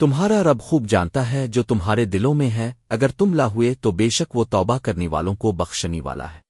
تمہارا رب خوب جانتا ہے جو تمہارے دلوں میں ہے، اگر تم لا ہوئے تو بے شک وہ توبہ کرنے والوں کو بخشنی والا ہے۔